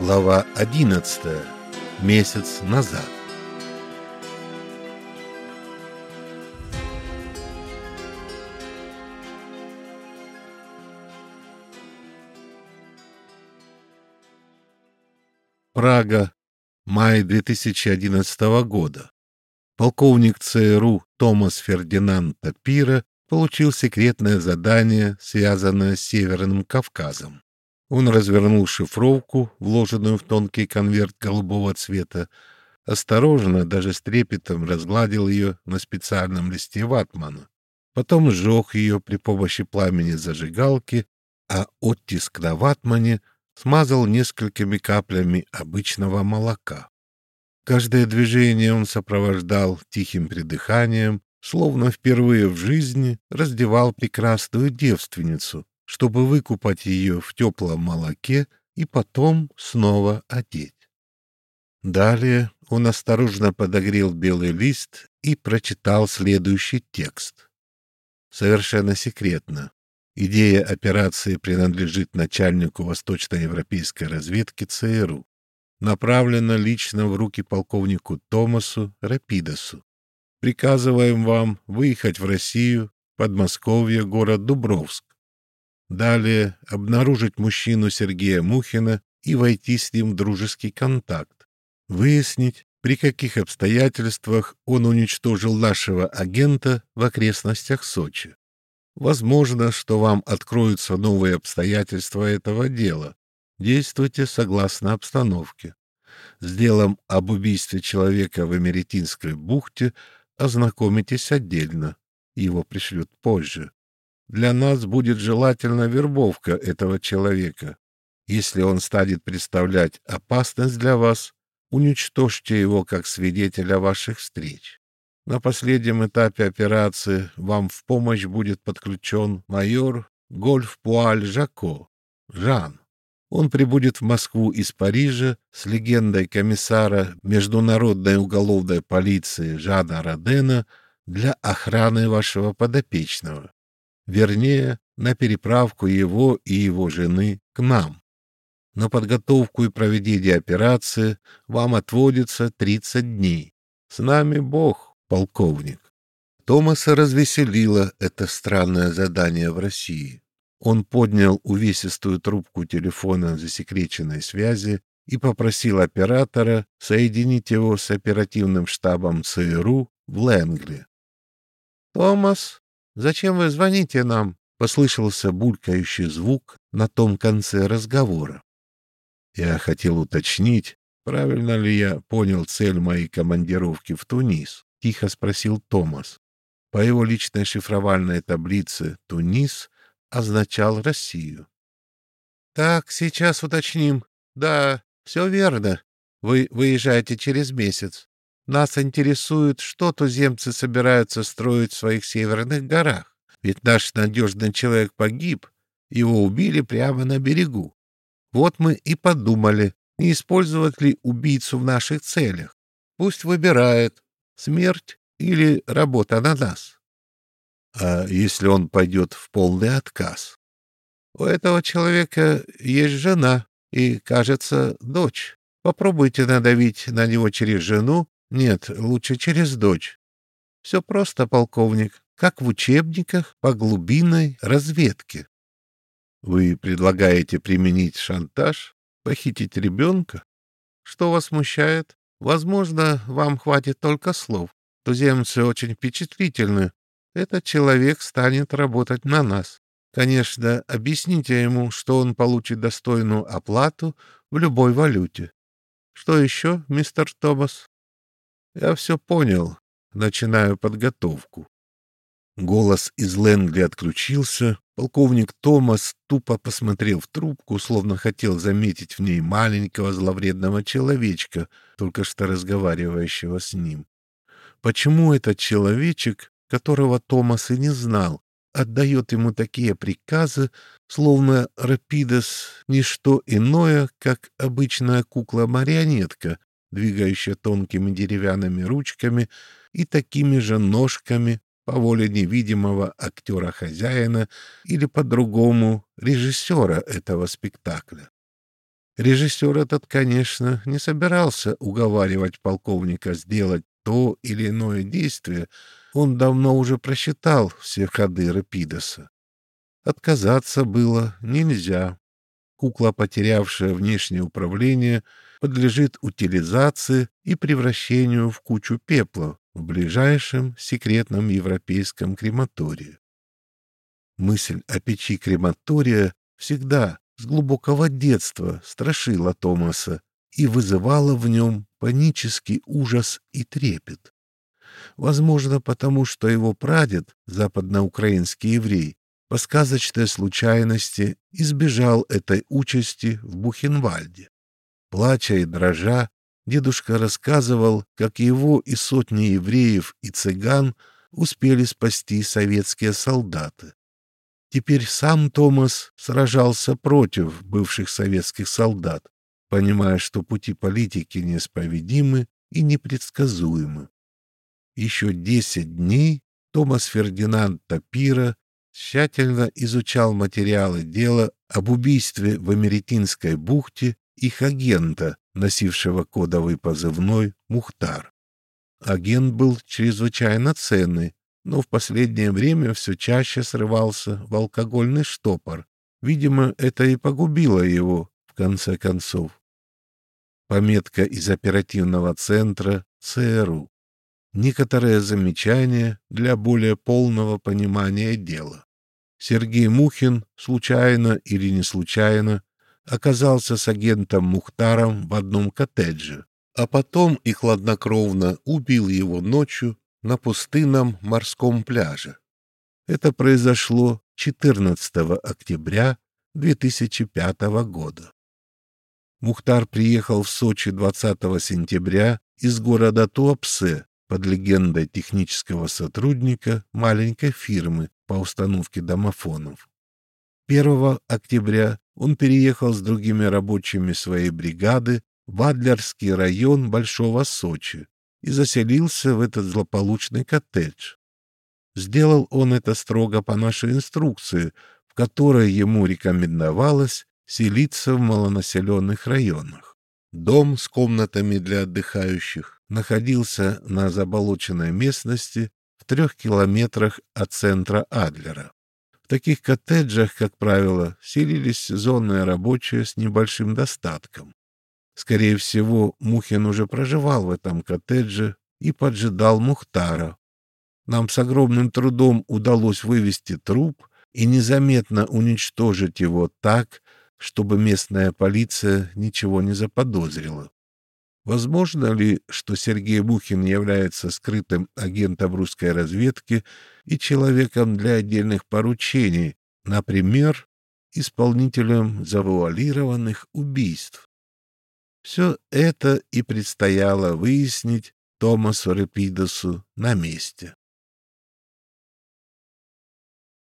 Глава 11. Месяц назад. Прага, май 2011 года. Полковник ЦРУ Томас Фердинанд Тапира получил секретное задание, связанное с Северным Кавказом. Он развернул шифровку, вложенную в тонкий конверт голубого цвета, осторожно, даже с трепетом разгладил ее на специальном листе ватмана. Потом сжег ее при помощи пламени зажигалки, а оттиск на ватмане смазал несколькими каплями обычного молока. Каждое движение он сопровождал тихим придыханием, словно впервые в жизни раздевал прекрасную девственницу, чтобы выкупать ее в теплом молоке и потом снова одеть. Далее он осторожно подогрел белый лист и прочитал следующий текст. Совершенно секретно. Идея операции принадлежит начальнику восточноевропейской разведки ЦРУ. Направлена лично в руки полковнику Томасу Рапидосу. Приказываем вам выехать в Россию, Подмосковье, город Дубровск, Далее обнаружить мужчину Сергея Мухина и войти с ним в дружеский контакт. Выяснить, при каких обстоятельствах он уничтожил нашего агента в окрестностях Сочи. Возможно, что вам откроются новые обстоятельства этого дела. Действуйте согласно обстановке. С делом об убийстве человека в Эмеретинской бухте ознакомитесь отдельно. Его пришлют позже. Для нас будет желательна вербовка этого человека. Если он станет представлять опасность для вас, уничтожьте его как свидетеля ваших встреч. На последнем этапе операции вам в помощь будет подключен майор Гольф-Пуаль Жако, Жан. Он прибудет в Москву из Парижа с легендой комиссара Международной уголовной полиции Жана Родена для охраны вашего подопечного вернее, на переправку его и его жены к нам. На подготовку и проведение операции вам отводится 30 дней. С нами Бог, полковник. Томаса развеселило это странное задание в России. Он поднял увесистую трубку телефона засекреченной связи и попросил оператора соединить его с оперативным штабом ЦРУ в Ленгли. «Томас, Зачем вы звоните нам? Послышался булькающий звук на том конце разговора. Я хотел уточнить, правильно ли я понял цель моей командировки в Тунис, тихо спросил Томас. По его личной шифровальной таблице Тунис означал Россию. Так, сейчас уточним. Да, все верно. Вы выезжаете через месяц. Нас интересует, что туземцы собираются строить в своих северных горах. Ведь наш надежный человек погиб, его убили прямо на берегу. Вот мы и подумали, не использовать ли убийцу в наших целях. Пусть выбирает, смерть или работа на нас. А если он пойдет в полный отказ? У этого человека есть жена и, кажется, дочь. Попробуйте надавить на него через жену нет, лучше через дочь. Все просто, полковник, как в учебниках по глубинной разведке. Вы предлагаете применить шантаж, похитить ребенка? Что вас смущает? Возможно, вам хватит только слов. Туземцы очень впечатлительны. Этот человек станет работать на нас. Конечно, объясните ему, что он получит достойную оплату в любой валюте. Что еще, мистер Томас? Я все понял. Начинаю подготовку. Голос из Лэнгли отключился. Полковник Томас тупо посмотрел в трубку, словно хотел заметить в ней маленького зловредного человечка, только что разговаривающего с ним. Почему этот человечек, которого Томас и не знал, отдает ему такие приказы, словно Рапидос — ничто иное, как обычная кукла-марионетка, двигающая тонкими деревянными ручками и такими же ножками по воле невидимого актера-хозяина или по-другому режиссера этого спектакля. Режиссер этот, конечно, не собирался уговаривать полковника сделать то или иное действие, он давно уже просчитал все ходы Рапидоса. Отказаться было нельзя. Кукла, потерявшая внешнее управление, подлежит утилизации и превращению в кучу пепла в ближайшем секретном европейском крематории. Мысль о печи крематория всегда с глубокого детства страшила Томаса и вызывала в нем панический ужас и трепет. Возможно, потому что его прадед, западноукраинский еврей, по сказочной случайности избежал этой участи в Бухенвальде. Плача и дрожа, дедушка рассказывал, как его и сотни евреев и цыган успели спасти советские солдаты. Теперь сам Томас сражался против бывших советских солдат, понимая, что пути политики неисповедимы и непредсказуемы. Еще десять дней Томас Фердинанд Тапира тщательно изучал материалы дела об убийстве в Америтинской бухте их агента, носившего кодовый позывной «Мухтар». Агент был чрезвычайно ценный, но в последнее время все чаще срывался в алкогольный штопор. Видимо, это и погубило его, в конце концов. Пометка из оперативного центра ЦРУ. Некоторые замечания для более полного понимания дела. Сергей Мухин, случайно или не случайно, оказался с агентом Мухтаром в одном коттедже, а потом и хладнокровно убил его ночью на пустынном морском пляже. Это произошло 14 октября 2005 года. Мухтар приехал в Сочи 20 сентября из города Туапсе под легендой технического сотрудника маленькой фирмы по установке домофонов. 1 октября он переехал с другими рабочими своей бригады в Адлерский район Большого Сочи и заселился в этот злополучный коттедж. Сделал он это строго по нашей инструкции, в которой ему рекомендовалось селиться в малонаселенных районах. Дом с комнатами для отдыхающих находился на заболоченной местности в трех километрах от центра Адлера. В таких коттеджах, как правило, селились сезонные рабочие с небольшим достатком. Скорее всего, Мухин уже проживал в этом коттедже и поджидал Мухтара. Нам с огромным трудом удалось вывести труп и незаметно уничтожить его так, чтобы местная полиция ничего не заподозрила. Возможно ли, что Сергей Мухин является скрытым агентом русской разведки и человеком для отдельных поручений, например, исполнителем завуалированных убийств? Все это и предстояло выяснить Томасу Репидосу на месте.